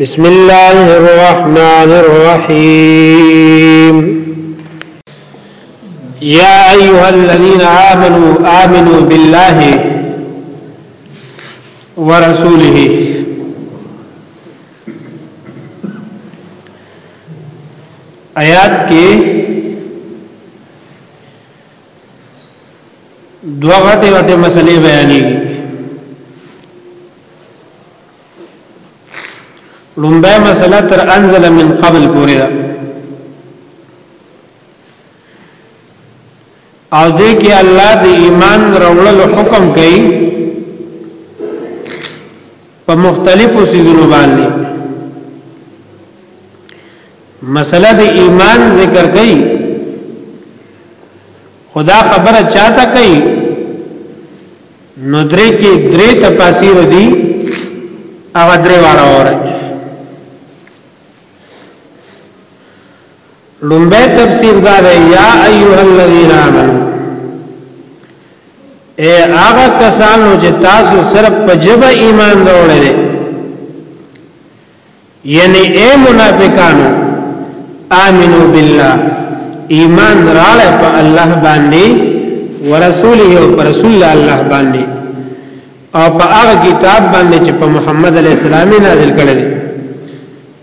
بسم الله الرحمن الرحيم يا أيها الذين آمنوا آمنوا بالله ورسوله آیات کې دوه غټه غټه مسلې بیانېږي لومبه مسله تر انزل من قبل پوری ده او دې کې الله د ایمان وروړلو حکم کوي په مختلفو سيزونو باندې مسله د ایمان ذکر کوي خدا خبره چاته کوي نو درې کې درې تفاسیر دي هغه درې واره وره لومبه تفسیر دا دی یا ایها الذین آمنوا اے هغه کسانو چې تاسو صرف په جبه ایمان راوړل یعنی اے منافقانو آمنو بالله ایمان راړه په الله باندې ورسوله او پر رسول الله باندې او په هغه کتاب باندې چې په محمد علی السلام نازل کړی دی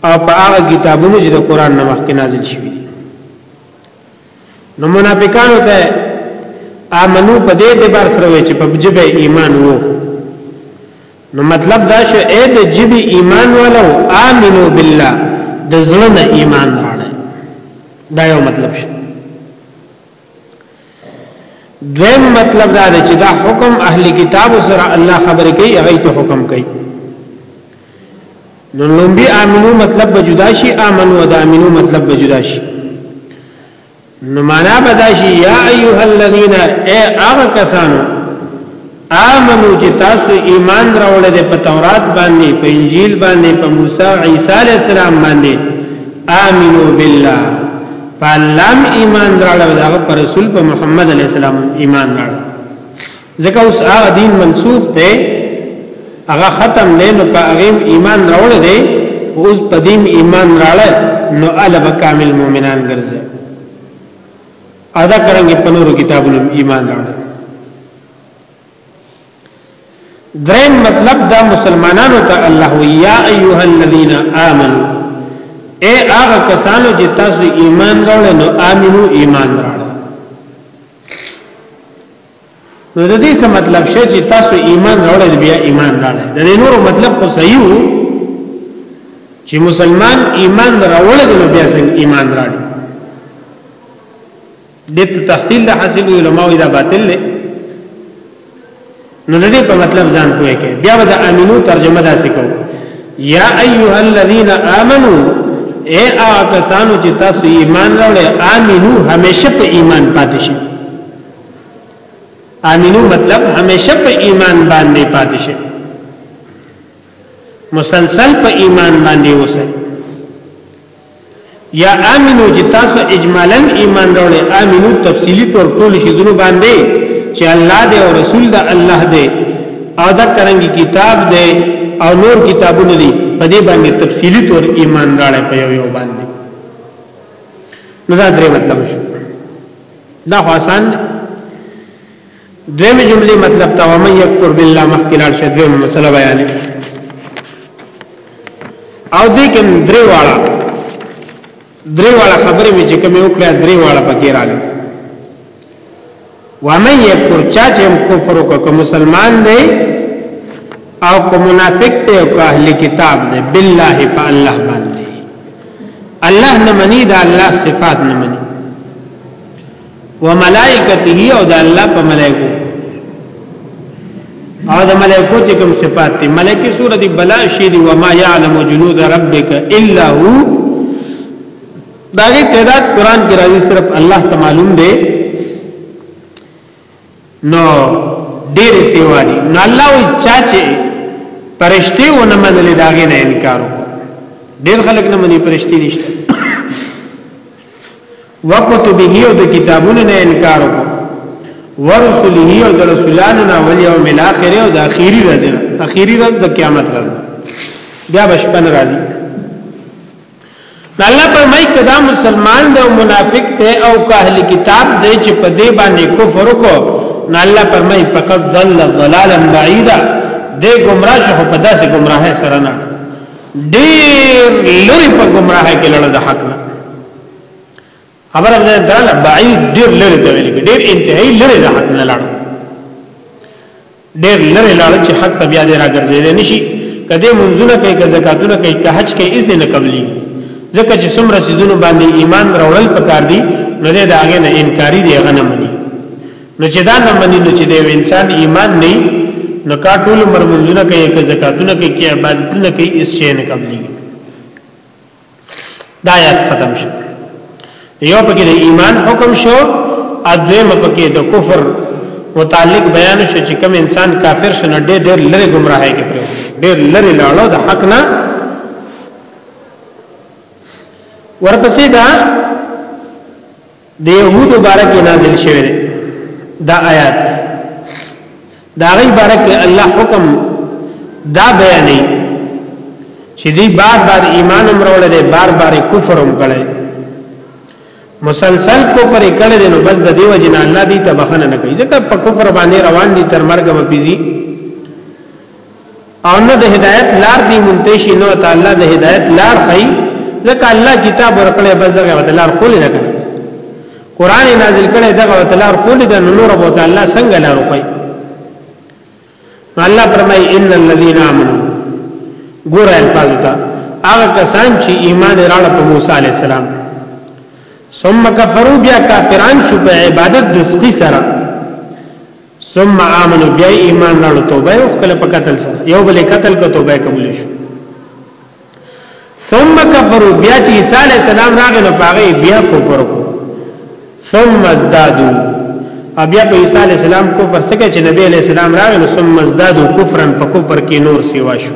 او په هغه کتابونو چې د قران نه مخکې نازل شوی نو منافقانو ته امنو په دې اعتبار سره چې په جبه ایمان وو نو مطلب دا شو اې د جبي ایمان ولو امنو بالله د زړه نه ایمان راړي دا یو مطلب شو دویم مطلب دا دی چې دا حکم اهل کتاب سره الله خبرې کوي هغه ته حکم کوي نو لومبي امنو مطلب به جدا شي امنو د امنو مطلب به جدا شي نو معنا بداشي یا ایها الذین ای هغه کسانو آمنو چې تاسو ایمان راوړل په تورات باندې په انجیل باندې په موسی عیسی علی السلام باندې آمنو بالله فاللام ایمان راوړل دا پر رسول په محمد علی السلام ایمان راوړل ځکه اوس هغه دین منسوخ دی هغه ختم دی نو په هغه ایمان راوړ دی اوس په دین ایمان راړ نو الب کامل مؤمنان ګرځي ادا کرانګي په نورو کتابونو ایمان راوړ دریم مطلب دا مسلمانانو ته الله یا ایها الذین آمنو اے هغه کسانو چې تاسو ایمان راوړل نو امنو ایمان راوړل نو د دې څه مطلب شې چې تاسو ایمان راوړل بیا ایمان راړل د دې نورو مطلب خو صحیح وو چې مسلمان ایمان راوړل نو بیا څنګه ایمان راړل د تحصیل د حاصل علماء دا باطل نه نو دې په مطلب ځان کوی کې بیا د امینو ترجمه دا سکو یا ایها الذین آمنو اے آکسانو چې تاسو ایمان راوړل امینو همیشه په ایمان پاتې شئ امینو مطلب همیشه په ایمان باندې پاتې شي مسلسل په ایمان باندې اوسئ یا امینو چې تاسو اجمالا ایمان راوړئ امینو تفصیلی تور ټول شي زونه باندې چې الله دې او رسول دې الله دې او دا کرنګي کتاب دې او نور کتابونه دي په دې باندې تفصیلی تور ایمان راړې په یو یو باندې نو دا درې مطلب شو دا خو آسان دی دویم جمله مطلب تا ومن یکفر بالله مخکلار شه دویم مسله بیان او دې کې درې واړه درې واړه خبرې مې چې کومې وکړه درې واړه پکې رااله ومن یکفر چا چې کفر وکړ مسلمان دی او کو منافق ته او اهل کتاب دی بالله په الله باندې الله نه مني دا الله صفات نه مني وملائکته او دا الله په ملائکو او دا ملائکو چې کوم صفات دي ملائکه سورې دی بلا شی دی وما يعلم جنود ربک الا هو داغه تعداد قران کې راځي صرف الله تعالی معلوم دی نو ډېر سیوا دي نو الله وی چا چې پرشته و نه منل داغه نه انکار ډېر خلک نه مني پرشتي نشته وکتبه او د کتابونو نه انکار ورسله او د رسولانو نه ول یوم الاخر او د اخیری ورځ اخیری ورځ د قیامت ورځ بیا بشپن راځي الله فرمایي کدا مسلمان دی او منافق دی او اهل کتاب دی چې په دې باندې کفر وکړو نو الله فرمایي فقط ضل ضلالا بعیدا دې گمراه شو په داسې گمراهه سره نه ډېر لوی په گمراهه کې لړ د حق نه خبر ده دا بعید ډیر لري ته ویل ډیر انتهایی لري ده حق نه لاړ ډیر لري لاړ چې حق ته بیا دې راګرځېدل نشي کدی منځونه کوي که زکاتونه کوي که حج کوي ایسه نه قبلي ځکه چې څومره سيزونو باندې ایمان راوړل پکار دي نو دې دا هغه نه انکاری دی غنه مني نو چې دا نه مني نو چې د انسان ایمان نه نو کا ټول مرمنځونه کوي که زکاتونه کوي که عبادتونه کوي ایسه نه قبلي دا آیات ختم شو یو پکې د ایمان حکم شو ادویم پکې د کفر متعلق بیان شو چې کوم انسان کافر شنه ډېر ډېر لری گمراهی کې پرې ډېر لری لاړو د حق نه ورپسې دا د يهودو بارک نازل شوی دی دا آیات دا غي بارک الله حکم دا بیانې چې دی بار بار ایمان امرول دی بار بار کفر هم کړي مسلسل کو پر کړي دی نو بس د دیو جن الله دی ته بخنه نه کوي ځکه په کفر باندې روان دي تر مرګ به پیزي او نه د هدایت لار دی مونته شي نو ته الله د هدایت لار خي ځکه الله کتاب ورکړي بس دغه ودلار خول نه کړي قران نازل کړي دغه ودلار خول د نور بوت الله څنګه لار کوي الله فرمای ان الذين امنوا ګور الفاظ ته هغه کسان چې ایمان راړ په موسی عليه السلام ثم كفروا بیا کافران شو په عبادت د سخي سره ثم امنو بیا ایمان راړو توبه او خپل په قتل سره یو بل قتل کو توبه قبول شو ثم کفروا بیا چې عیسی علی السلام راغی نو پاغه بیا کفر کو ثم ازدادوا بیا په عیسی علی السلام کو پر سکه چې نبی علی السلام راغی نو ثم ازدادوا کفرا په کفر کې نور سیوا شو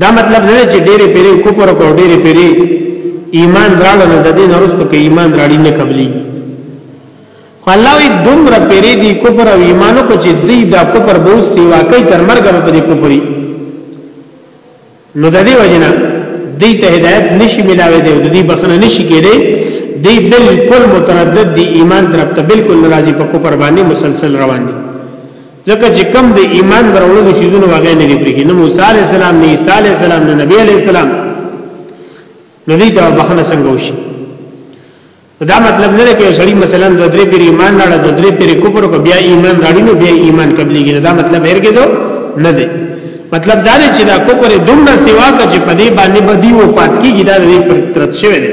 دا مطلب نه چې ډېرې پیری کوپر کو ډېرې پیری ایمان راړل نه د دې نرسته کې ایمان راړي نه قبلي خو الله وي دومره پیری دی کوپر او ایمان کو چې دی دا کوپر به سیوا کوي تر مرګ په دې کوپري نو د دې وجنه دی ته هدایت نشي ملاوي دی د دې بخنه نشي کېده دی بالکل متردد دی ایمان طرف ته بالکل ناراضي په کوپر باندې مسلسل روان دي ځکه چې کم د ایمان درولو د شیزونو واغې نه لري نه موسی عليه السلام نه عيسى عليه السلام نه نبی عليه السلام نو دې ته بخنه څنګه وشي دا مطلب نه لکه شری مثلا د درې پیر ایمان نه د درې پیر کفر کو بیا ایمان راړي نو بیا ایمان قبليږي دا مطلب هرګز نه دی مطلب دا دی چې دا کفر دومره سیوا کا چې په دې باندې بدی و پات کیږي دا دې پر ترت شوی دی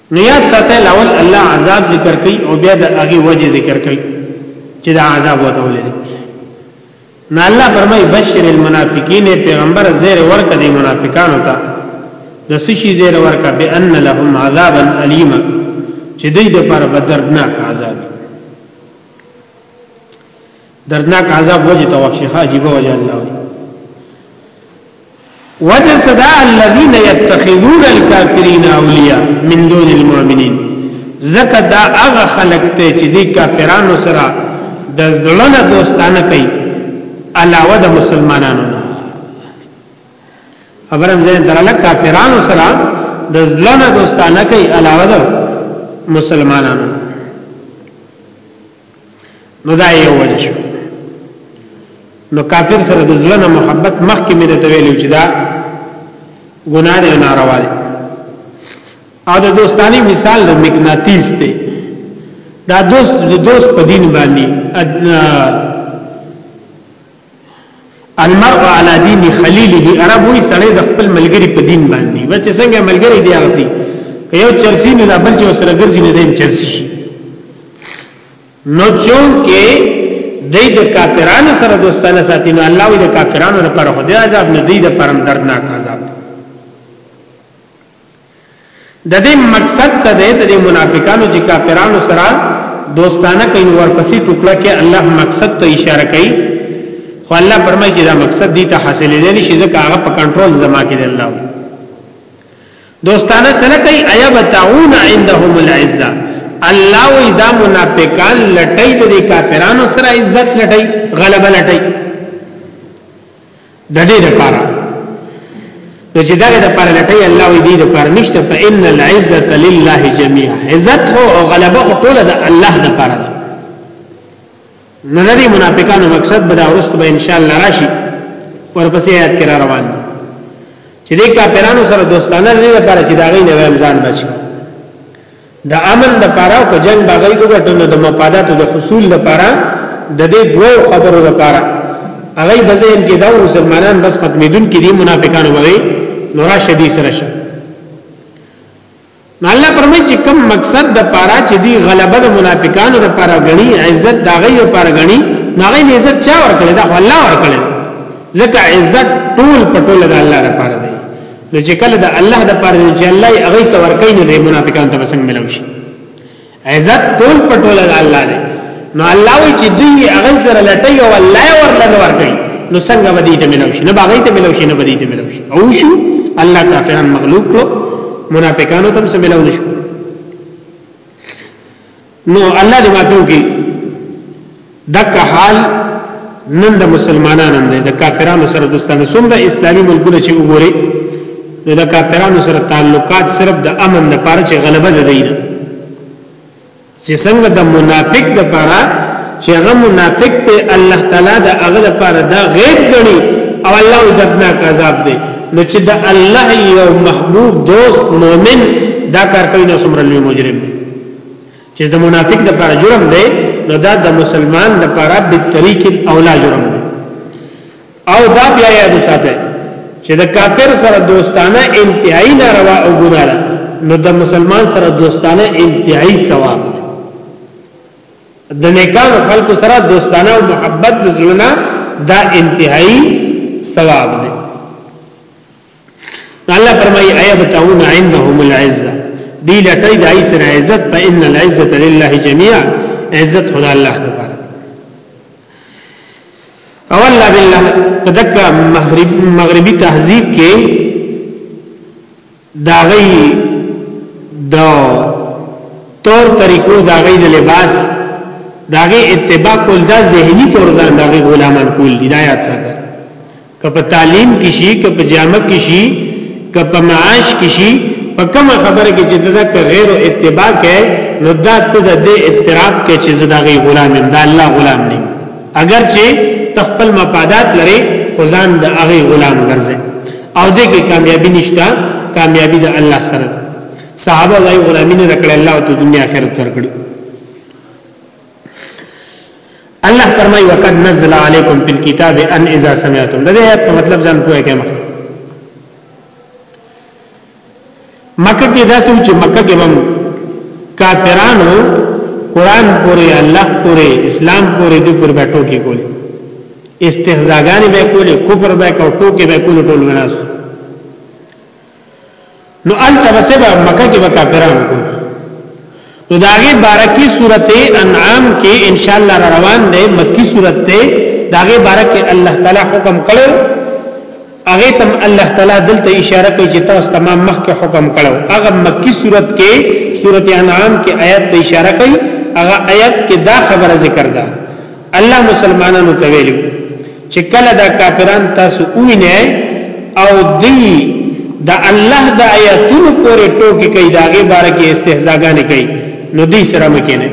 نو یاد ساته لاول الله عذاب ذکر کوي او بیا د هغه وجه ذکر کوي چې دا عذاب وته ولري نو الله فرمای بشر المنافقین پیغمبر زیر ورکه دی منافقانو ته د سشي زیر ورکه بان لهم عذابا الیما چې دوی د پر بدردناک عذاب دردناک عذاب وجه ته واخشي ها عجیب وجه الله وجه صدا الذين يتخذون الكافرين اولياء من دون المؤمنين زکه دا هغه خلق ته چې دی کافرانو سره د ځلنه دوستانه کوي علاوه د مسلمانانو نه خبرم زین دراله کافرانو سره د ځلنه دوستانه کوي علاوه د مسلمانانو نو دا یو وجه شو نو کافر سره د ځلنه محبت مخکې مې ته ویلو چې دا ګناه نه ناروا دي او د دوستانی مثال د مقناطیس دی دا دوست د دوست په دین باندې المرء علی دین خلیله عرب وی سړی د خپل ملګری په دین باندې و چې څنګه ملګری دی هغه سي یو چرسی نه دا بل چې سره ګرځي نه دیم چرسی شي نو چون کې د دې کافرانو سره دوستانه ساتي نو الله وی د کافرانو لپاره خدای عذاب نه دی د پرم دردناک عذاب ددې مقصد څه دی ددې منافقانو چې کافرانو سره دوستانه کوي نو ورپسې ټوکړه کې الله مقصد ته اشاره کوي خو الله فرمایي چې دا مقصد دي ته حاصل دي نشي ځکه هغه په کنټرول زما کې دی الله دوستانه سره کوي ايا بتعون عندهم العزه الله وی دا منافقان لټي د کافرانو سره عزت لټي غلبه لټي د دې لپاره نو چې دغه د پر لټي الله وی دي د پر نشته په ان العزه لله جميعا عزت هو او غلبه هو ټول د الله د پر ده نو لري منافقانو مقصد به دا ورست به ان شاء الله راشي ورپسې یاد کرا روان دي چې دې کافرانو سره دوستانه لري لپاره چې دا غي نه ځان بچي د امن د پاره او جنگ باغی وګټو نو د مفاداتو د حصول د پاره د دې دوه خبرو د پاره هغه بزین کې دا مسلمانان بس ختمیدون کې دي منافقان وغي نورا شدی سره شه نو الله پرمې چې کوم مقصد د پاره چې دی غلبه د منافقانو د پاره غني عزت دا غي د پاره غني ناغه عزت چا ورکړي دا الله ورکړي ځکه عزت ټول پټول د الله لپاره نو چې کله د الله د پاره نه چې الله یې هغه ته ورکړي نو د منافقانو ته بسنګ ملو شي عزت ټول پټول الله دی نو الله وی چې دوی هغه سره لټي او الله ورلګ ورکړي نو څنګه بدی ته ملو شي نه باغی ته ملو شي نه بدی ته ملو شي او شو الله کافران مغلوب کړو منافقانو تم سره ملو نشو نو الله دې معافي وکړي دغه حال نن د مسلمانانو نه د کافرانو سره دوستانه څومره اسلامي ملکونه چې وګوري نو د کافرانو سره تعلقات صرف د امن لپاره چې غلبه ده دینه چې څنګه د منافق لپاره چې هغه منافق ته الله تعالی د هغه لپاره دا غیب غني او الله دردناک عذاب دی نو چې د الله یو محبوب دوست مؤمن دا کار کوي نو څومره لوی مجرم دی چې د منافق د پر جرم دی نو دا د مسلمان د پر به طریق اولا جرم دی او دا بیا یاد ساته چې د کافر سره دوستانه انتهایی ناروا او ګناه ده نو د مسلمان سره دوستانه انتهایی ثواب ده د نیکانو خلق سره دوستانه او محبت د زړه دا انتهایی ثواب ده الله فرمای ایب تاون عندهم العزه دی لټای دای سر عزت په ان العزه لله جميعا عزت خدای الله تعالی او الله بالله تدک مغرب مغربي تهذیب کې دا غي دا تور طریقو دا غي د لباس دا غي اتباع کول دا ذهني تور ځان دا غي غلامان کول دی دا یاد ساته که په تعلیم کې شي که په جامع کې شي که په معاش کې شي په کومه خبره کې چې دا که غیر اتباع کې نو دا ته د دې اعتراف کې چې زداغي غلام دا الله غلام نه اگر چې تخپل مفادات لري خدان د هغه غلام ګرځي او دې کې کامیابی نشته کامیابی د الله سره صحابه وايي غلامینه کړه الله ته دنیا آخرت ورکړي الله فرمای وقد نزل علیکم فی الكتاب ان اذا سمعتم دا آیات په مطلب ځان کوی کما مکه کې دا سوچ مکه کې هم کافرانو قران پورې الله پورې اسلام پورې دې پر بیٹو کې کول استهزاءګانی به کولې کفر به کو ټوکې به کول ټول وناسو نو الته وسبا مکه کې وکافرانو کو نو داغه بارکی سورته انعام کې ان شاء الله روان دی مکی سورته داغه بارکی الله تعالی حکم کړو هغه تم الله تعالی دلته اشاره کوي چې تاسو تمام مخ کې حکم کړو هغه مکی صورت کې سورته انعام کې آیات ته اشاره کوي هغه آیات کې دا خبره ذکر ده الله مسلمانانو ته ویلو چې کله دا کافران تاسو وینئ او دی د الله د آیاتونو پورې ټوکی کوي داغه باره کې استهزاګانې کوي نو دې سره مکینه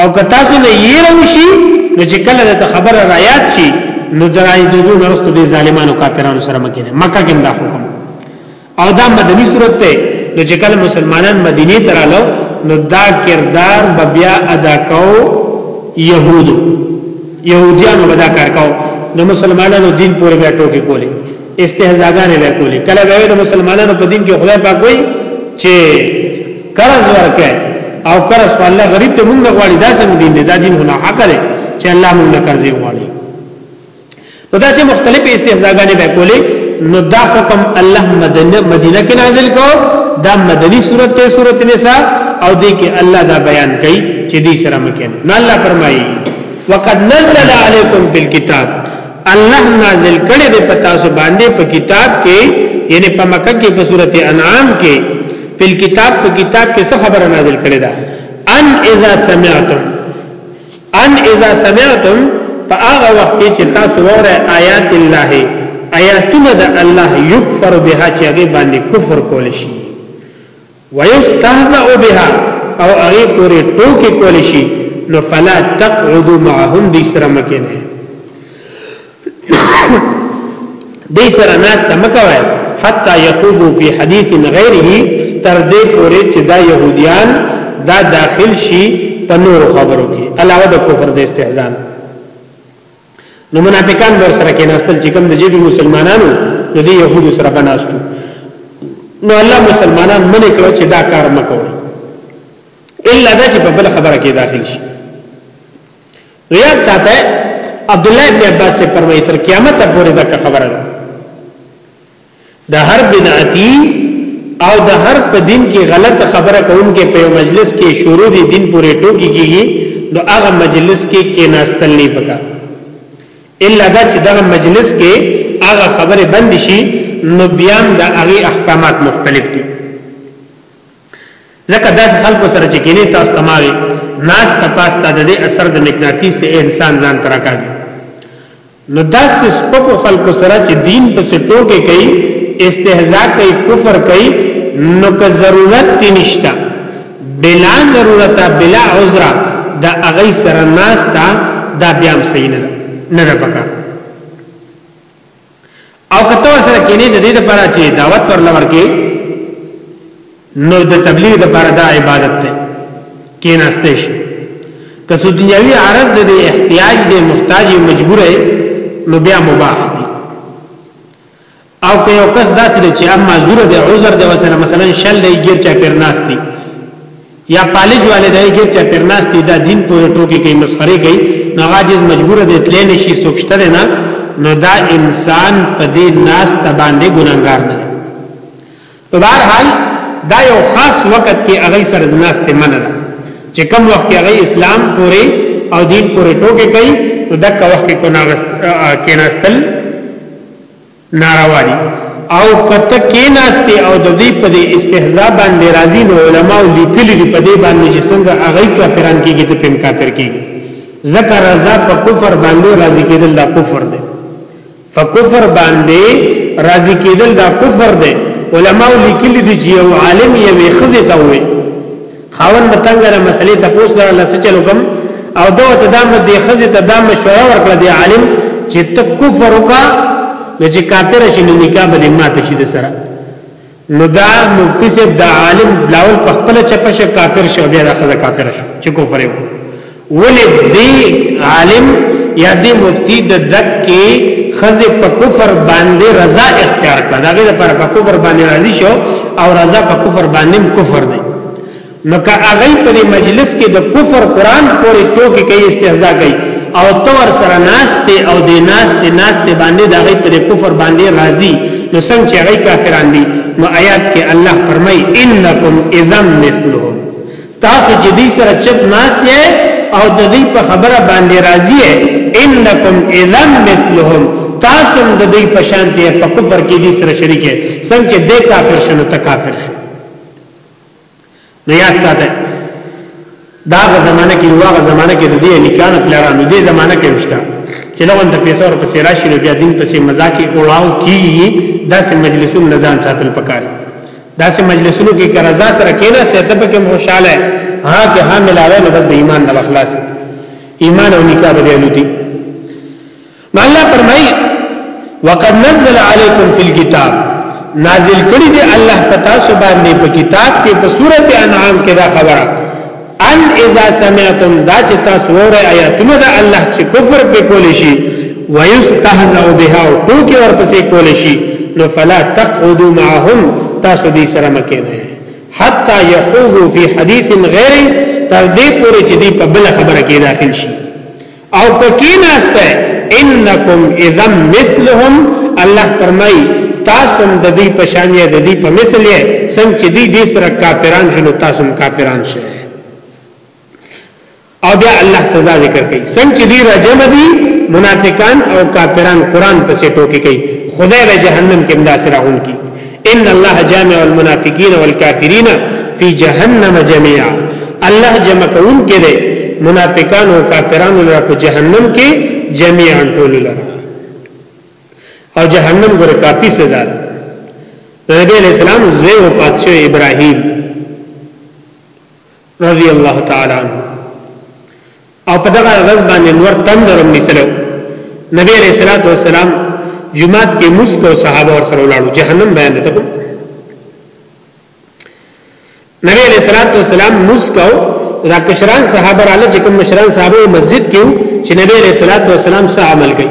او که تاسو نه یې روشي نو چې کله د خبر رايات شي نو درای د دوه نرستو د ظالمانو کافرانو سره مکینه مکه کې دا حکم او دا مدني صورت ته نو چې کله مسلمانان مدینه ته رالو نو دا کردار به بیا ادا کو يهودو يهوديانو به دا کار کو نو مسلمانانو دین پورې بیا ټوکی کولی استهزاګانې به کولی کله به د مسلمانانو په دین کې خدای پاک وایي چې قرض ورکه او قرض په الله غریب ته مونږ غواړي دا څنګه دین دی دا دین نه حق دی چې الله مونږ قرضې غواړي نو دا سه مختلفې استهزاګانې به کولې نو دا حکم الله مدینه مدینه کې نازل کو دا مدنی صورت ته صورت نساء او دې کې الله دا بیان کړي چې دې سره مکه نه الله فرمایي وقد نزل علیکم بالکتاب الله نازل کړي دې پتا سو باندې په کتاب کې یعنی په مکه کې په صورت انعام کې په کتاب په کتاب کې څه خبره نازل کړي دا ان اذا سمعتم ان اذا سمعتم په هغه وخت کې چې تاسو وره آیات الله آیاتونه د الله یکفر بها چې هغه باندې کفر کول شي ويستهزأ بها او هغه پورې ټوکی کول شي نو فلا تقعدوا معهم دې سره مکه نه دې سره ناس ته مکوای حتا یخوبو فی حدیث غیره تر دې پورې چې دا يهوديان دا داخل شي په نور خبرو کې علاوه د کفر د استهزاء نو منافقان ور سره کې ناستل چې کوم د جیبي مسلمانانو نو دې يهودو سره بناستو نو الله مسلمانان منې کړو چې دا کار مکوئ الا دا چې په بل خبره کې داخل شي نو یاد ساته عبد الله ابن عباس سے فرمایي تر قیامت پورې دا خبره ده د هر بدعتي او د هر په دین کې غلط خبره کوونکې په مجلس کې شروع دي دین پورې ټوکی کیږي نو هغه مجلس کې کې ناستل نه پکا الا دا چې دغه مجلس کې هغه خبره بند شي نو بیان د هغه احکامات مختلف دي ځکه داس خلکو سره چې کینې تاسو تماوي ناس ته پاستا د دې اثر د مقناطیس ته انسان ځان ترکاږي نو داس سپکو خلکو سره چې دین په سټوګه کوي استهزاء کوي کفر کوي نو که ضرورت تی نشتا بلا ضرورت بلا عذر دا اغی سره ناس تا دا بیام صحیح نه نه پکار او کته سره کینې د دې لپاره چې دعوت ورلور کې نو د تبلیغ لپاره دا عبادت ده کیناستې شي که سو دنیوي عرض د احتیاج د محتاج مجبور ہے نو بیا مباح دی او که یو کس داسې چې اما زور د عذر د وسره مثلا شل دی ګیر چا پر ناس دی یا پالج والے دای غیر چا پرناس دی دا دین په ټوکی کې مسخره کوي نو غاجز مجبور دی تلې نشي سوکشتره نه نو دا انسان په دې ناس ته باندې ګناګار نه په بهر حال دا یو خاص وخت کې هغه سره ناس ته منل چې کوم وخت کې هغه اسلام پورې او دین پورې ټوکی کوي نو دا کوه کې کو ناغست کې ناستل ناروا دي او کته کې ناشته او د دې په دې استهزاء باندې راضي نو علما لیکلي دي په دې باندې چې څنګه هغه کافران کېږي ته پم کافر کېږي ذکر رضا په کفر باندې راضي کېدل دا کفر دی په کفر باندې راضي کېدل دا کفر دی علما لیکلي دي چې یو عالم یې خزه ته وي خاون به تنګ نه مسلې ته پوس لرله څه چلو کوم او دا ته دا مد خزه ته دا مشوره ورکړه دی عالم چې ته کفر وکا نو چې کافر شې نو نکاح به ماته شي د سره نو دا مفتی صاحب دا عالم بلاول په خپل چپشه کافر شو بیا دا خزه کافر شو چې کفر وکړي ولی دی عالم یا دی مفتی د دک کې خزه په کفر باندې رضا اختیار کړه دا غیر پر په کفر باندې راضی شو او رضا په کفر باندې کفر دی نو که هغه په مجلس کې د کفر قران پورې ټوکی کوي استهزاء کوي او تور سره ناشته او د ناشته ناشته باندې د هغه پر کفر باندې راضی نو څنګه چې هغه کافران دي نو آیات کې الله فرمای انکم اذا مثلهم تاسو چې دوی سره چپ ناس یې او د دوی په خبره باندې راضی یې انکم اذا مثلهم تاسو د دوی په شان ته په کفر کې دي سره شریک یې څنګه چې د کافر شنو ته کافر شي نو یاد ساته دا غ زمانہ کې واغ زمانہ کې د دې نکانو پلانو دې زمانہ کې وشته چې لغون د پیسو او پیسې راشي نو بیا دین پسې مزاکي اوړاو کیږي داسې مجلسونو لزان ساتل پکاره داسې مجلسونو کې کرزا سره کېناسته ته پکې خوشاله ها کې ها ملاوي نو بس د ایمان نه خلاص ایمان او نکاح به لوتي نو الله فرمایي وقد نزل عليكم في الكتاب نازل کړی دی الله پتا سو باندې په کتاب کې په سورته انعام کې دا خبره ان اذا سمعتم دا چې تاسو وره آیاتونه د الله چې کفر په کول شي ويستهزأ بها او ټوکی ورپسې کول شي نو فلا تقعدوا معهم تاسو دې سره مکه نه حتا يحوذوا في حديث غير تر دې پورې چې دې په بل خبره کې داخل شي او ککی ناسته انکم اذا مثلهم الله فرمای تاسو د دې پشان یا د دې په مثل یې څنګه چې دې دې سره کافران شنو تاسو کافران شئ او بیا الله سزا ذکر کوي څنګه چې دې راجم دي منافقان او کافران قران پسې ټوکی کوي خدای له جهنم کې امدا سره اون کی ان الله جامع المنافقین والکافرین فی جهنم جميعا الله جمع کون کې دي منافقان او کافران لپاره په جهنم کې جميعا ټول لپاره او جهنم ګره کافی سزا ده نبی علیہ السلام زوی وفات شو ابراهیم رضی الله تعالی عنہ او په دغه غز باندې نور تندرم نسلو نبی علیہ الصلوۃ والسلام جمعات کې مسکو صحابه ور سره ولاړو جهنم بیان ته کوم نبی علیہ الصلوۃ والسلام مسکو دا کشران صحابه را لږ کوم مشران صحابه مسجد کې چې نبی علیہ الصلوۃ والسلام سره عمل کوي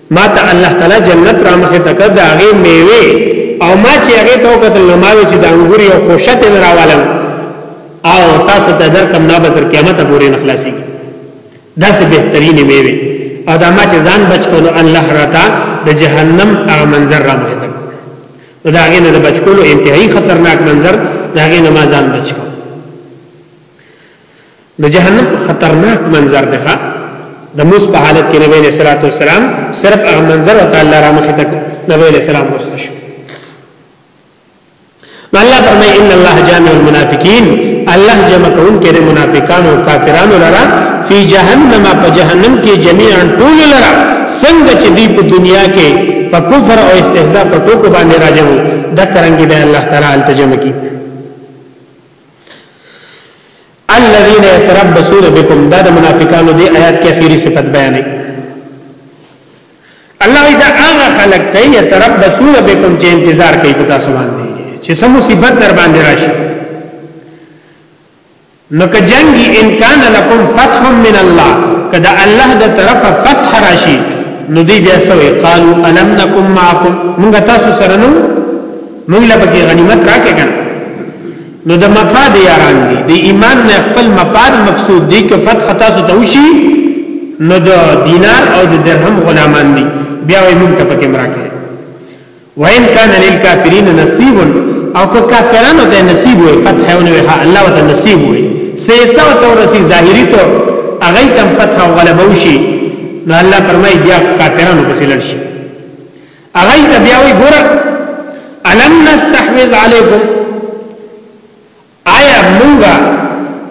ما ته الله تعالی جنت را مخه تک دا غي میوه او ما چې هغه تو قتل نو ما وی چې د انګوري او خوشته نه راوالم او تاسو ته در کم نه به تر قیامت پورې نه خلاصي دا سه بهترین میوه او دا ما چې ځان بچ کولو الله راته د جهنم هغه منظر را مخه تک نو دا غي نه بچ کولو انتهایی خطرناک منظر دا غي نه ما ځان بچ کولو نو جهنم خطرناک منظر دی ښا د موس په حالت کې نبی علیہ الصلوۃ والسلام صرف هغه منظر او تعالی را مخ تک نبی علیہ السلام مستشو نو الله فرمای ان الله جامع المنافقین الله جمع کون کې د منافقانو او کافرانو لرا فی جهنم په جهنم کې جميعا ټول لرا څنګه چې دی په دنیا کې په کفر او استهزاء په ټکو باندې راځو د کرنګي به الله تعالی التجمع کی الذين يتربصون بكم دا د منافقانو دی آیات کې اخیری صفت بیانې الله دا هغه خلق ته يتربصون بكم چې انتظار کوي په تاسو باندې چې سم مصیبت در باندې راشي نو که جنگي ان کان لكم فتح من الله کدا الله د طرف فتح راشي نو دی بیا سوې قالو الم نکم معكم موږ تاسو سره نو موږ لپاره غنیمت راکې کړه نو د مفاد یاران دي د ایمان نه خپل مفاد مقصود دي که فتح تاسو ته وشي نو د دینار او د درهم غلامان دي بیا وي مونږ ته پکې مراکه وان کان للکافرین نصیب او که کافرانو ته نصیب وي فتح او نه الله ته نصیب وي سیستا او تورسی ظاهری تو هغه تم فتح او غلبه وشي نو الله فرمای بیا کافرانو پسې لړشي هغه ته بیا وی ګوره الم نستحوذ علیکم آیا مونږه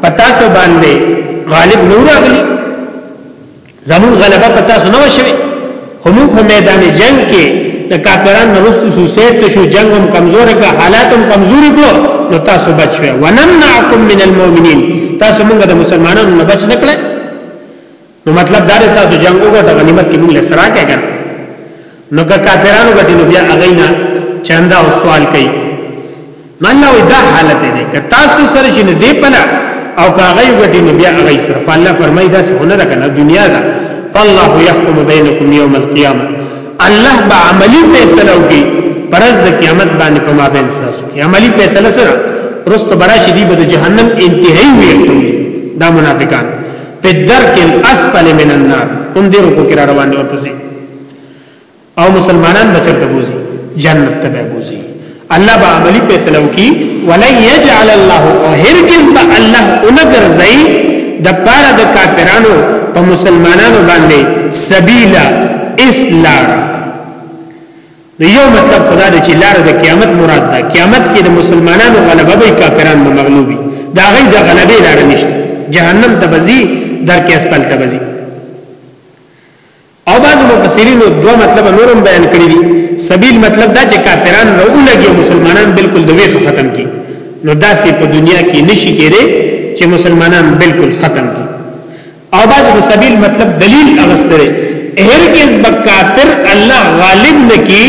پتا سو باندې غالب نور اغلی زمون غلبه پتا سو نو شوی خو مونږ په میدان جنگ کې د کافرانو نرستو سو سیت شو جنگ هم کمزور کا حالات هم کمزوري کو نو تاسو بچ شوی ونمنعکم من المؤمنین تاسو مونږ د مسلمانانو نه بچ نکړه نو مطلب دا دی تاسو جنگ وګټه غنیمت کې موږ له سره کېږه نو که کافرانو غټي نو بیا هغه نه چاندا او سوال کوي نو الله وی دا حالت دی که تاسو سره شي نه دی پلا او که هغه غټي نو بیا هغه سره په الله فرمای دا څه هنر کنه دنیا دا الله يحكم بينكم يوم القيامه الله به عملی فیصله وکي پرز د قیامت باندې په مابین ساس کی عملی فیصله سره رست براشدی به جهنم انتهایی ویل دا منافقان په درک الاسفل من النار هم دې رکو کې را روان دي ورپسې او مسلمانان بچرته بوزي جنت ته بوزي الله به عملی فیصله وکي ولن يجعل الله او هرگز به الله اونګرځي د پاره د کافرانو په مسلمانانو باندې سبیلا اسلام نو یو مطلب خدا دی چې لار د قیامت مراد ده قیامت کې د مسلمانانو غلبه به کافران به مغلوبي دا غي د غلبې لار نشته جهنم ته بزي درک اسپل ته بزي او بعض مفسرین دوه مطلب نورم بیان کړی دي سبیل مطلب دا چې کافران راولږي مسلمانان بالکل د ویخ ختم کی نو دا سه په دنیا کې نشي کېره چې مسلمانان بالکل ختم کی او بعد د سبیل مطلب دلیل اغستره هرگز به کافر الله غالب نکی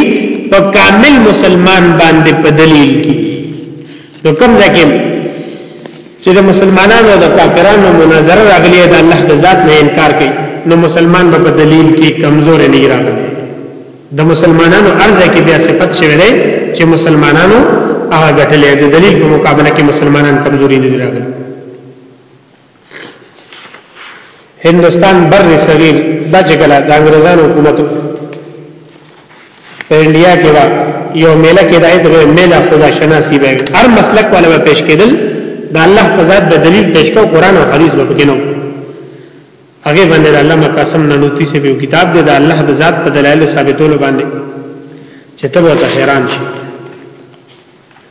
په کامل مسلمان باندې په دلیل کې نو کوم ځکه چې د مسلمانانو او د کافرانو مناظره راغلی د الله د ذات نه انکار کوي نو مسلمان به په دلیل کې کمزور نه راغلی د مسلمانانو ارزه کې بیا صفت شوی دی چې مسلمانانو هغه غټلې د دلیل په مقابله کې مسلمانان کمزوري نه راغلي هندستان بر صغیر دا چې کله د انګريزانو حکومت په انډیا کې وا یو میله کې دای ته میله خدا شناسی به هر مسلک والا به پیش کېدل دا الله په ذات د دلیل پیش کو قران او حدیث به پکې نو هغه باندې الله مقاسم ننوتی سے به کتاب دی دا الله د ذات په دلایل ثابتولو باندې چې ته به حیران شې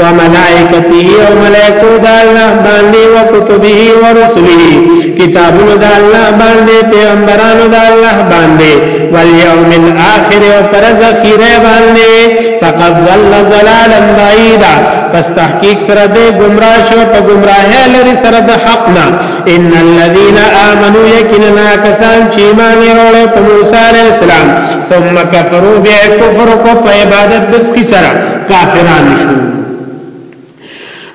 وملائکته او ملائکو د الله باندې او کتبه او رسله کتابونو د الله باندې پیغمبرانو د الله باندې والیوم الاخر او پرز اخیره باندې فقد ضل ضلالا بعیدا پس تحقیق سره د گمراه شو په گمراهه لري سره د حق نه ان الذين امنوا يكننا کسان چې ایمان وروړي په موسی عليه السلام ثم كفروا بكفر کو په عبادت د سخي سره کافران شو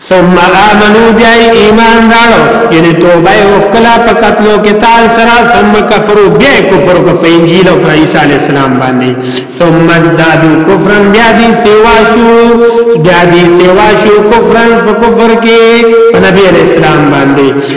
ثم آمنوا بیای ایمان راړو یعنی توبه وکلا په قتلو کې تال سرا ثم کفروا بیا کفر کو په انجیل او عیسی علی السلام باندې ثم ازدادوا کفرا بیا دې سیوا شو بیا دې سیوا شو کفرا په کفر کې نبی علی السلام باندې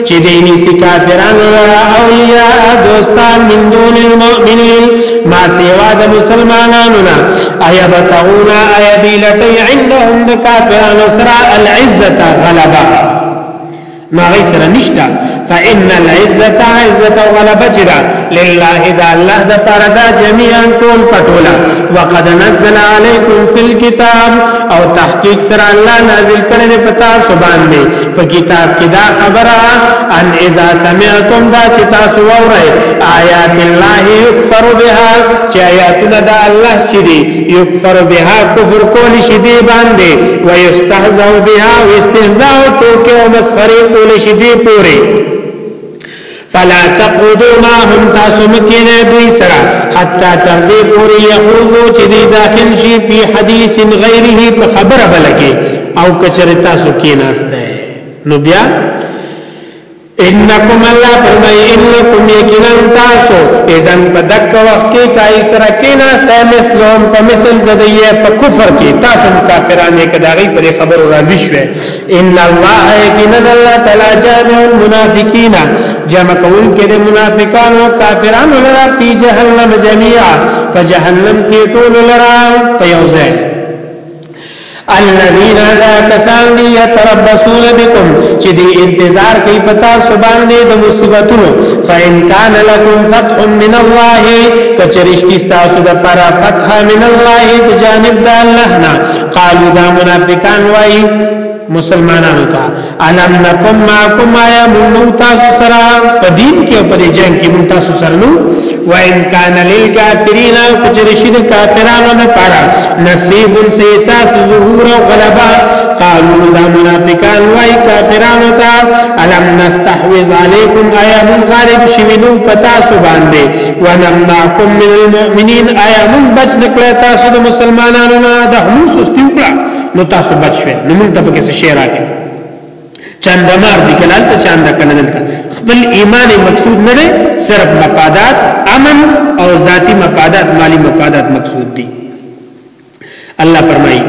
چې دی نیسی کافرانو لرا اولیاء دوستان من دون المؤمنین ما سیوا د مسلمانانو نه ایا بتغونا ایا دی لټی عندهم د کافرانو سره العزت غلبا ما غی سره نشتا فإن العزت عزت غلبا جدا لله دا الله دا پردا جميعا طول پټولا وقد نزل عليكم في الكتاب او تحقیق سره الله نازل کړی پتا سبحان دی په کتاب کې دا خبره ان اذا سمعتم دا چې تاسو وورئ آیات الله یکفر بها چې آیاتونه د الله چې دي یکفر بها کفر کول شي دی باندې و یستهزئ بها واستهزاء ټوکې او مسخره کول شي دی پوره فلا تقعدو ما هم تاسو مکینا دوی سرا حتی تردی پوری یخوضو چی دی داخل شی پی حدیث غیره پا خبر بلکی او کچر تاسو کیناستا ہے نو بیا انکم الله فرمای انکم یقینا تاسو اذن په دک وخت کې پای سره کې نه تمسلم په مثل د دې په کفر کې تاسو کافرانه کداغي پر خبر راضي شوه ان الله یقینا الله تعالی جامع المنافقین جمع کول کړي منافقان او کافران لرا په جهنم جميعا په جهنم کې ټول لرا په یو ځای الذين لا کسان دي يتربصون بكم چې دي انتظار کوي پتا سبحان دې د مصیبتونو فإن كان لكم فتح من الله کچرشتي تاسو د پر فتح من الله جانب د الله نه قالو دا منافقان وای مسلمانانو ته الم نکم معکم آیا مونږ تاسو سره په دین کې او په جنگ کې مونږ تاسو سره نو وان کان للکافرین او کجرشی د کافرانو لپاره نصیب سیساس ظهور او غلبا قالو دا منافقان وای کافرانو ته الم نستحوذ علیکم آیا مونږ غالب شوینو پتا سو باندې ولم ناکم من المؤمنین آیا من بچ نکړی تاسو د مسلمانانو نه د همون سستی وکړه نو تاسو بچ شوی نو من ته پکې شعر راکې چندمار دی کله ته چاند کنه دلته خپل ایمان مقصود نه دی صرف مفادات امن او ذاتی مفادات مالی مفادات مقصود دی الله فرمایي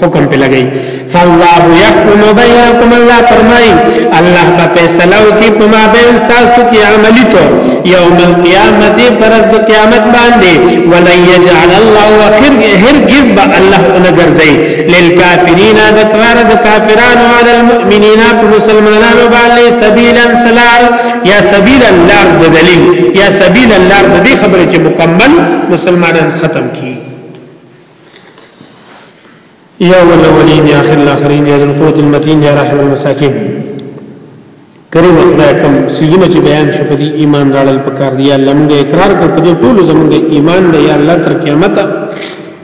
حکم په لګي فالله يحكم بينكم الله فرمایي الله په فیصله او کې په ما بین تاسو کې عملی تو یوم القیامت پرز د قیامت باندې ولن يجعل الله اخر هرگز به الله ونګرځي للکافرین د کفار د کافرانو علی المؤمنین په مسلمانانو باندې سبیلا سلال یا سبیل الله د دلیل یا سبیل الله د دې خبره چې مکمل مسلمانان ختم کی يا اول الاولين يا اخر الاخرين يا ذو القوت المتين يا رحم المساكين کریم خدای کوم سيزونه چې بیان شو په دې ایمان راړل پکار دی الله موږ اقرار کو په دې ټول زموږ ایمان دی یا الله تر قیامت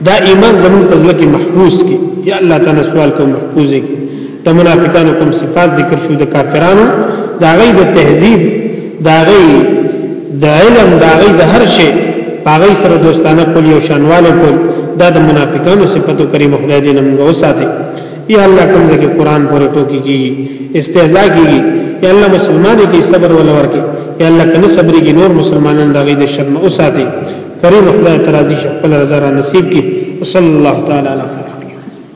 دا ایمان زموږ په ځل کې محفوظ کی یا الله تعالی سوال کوم محفوظ کی د منافقانو کوم صفات ذکر شو د کافرانو دا غي د تهذیب دا غي د علم دا غي د هر شي پاغي سره دوستانه کول یو شانواله کول دا د منافقانو صفاتو کریم خدای دې نن وساته یا الله کوم ځکه قران پورې ټوکی کی استهزاء کی یا الله مسلمان کی صبر ولور کی یا الله کنه صبر کی نور مسلمانان دا غي د شرم وساته کریم خدای ترازی شپ رضا نصیب کی وصلی الله تعالی علیه